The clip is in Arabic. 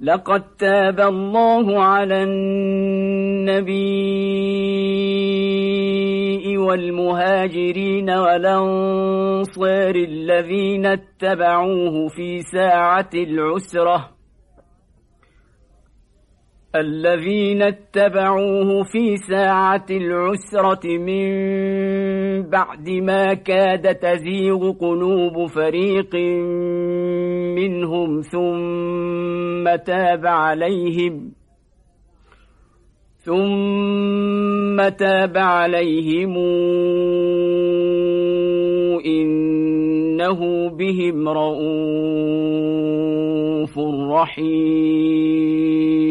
لقد تاب الله على النبي والمهاجرين والأنصار الذين اتبعوه في ساعة العسرة. الذين اتبعوه في ساعة العسرة من بعد ما كاد تزيغ قلوب فريق منهم ثم تاب عليهم ثم تاب عليهم إنه بهم رؤوف رحيم.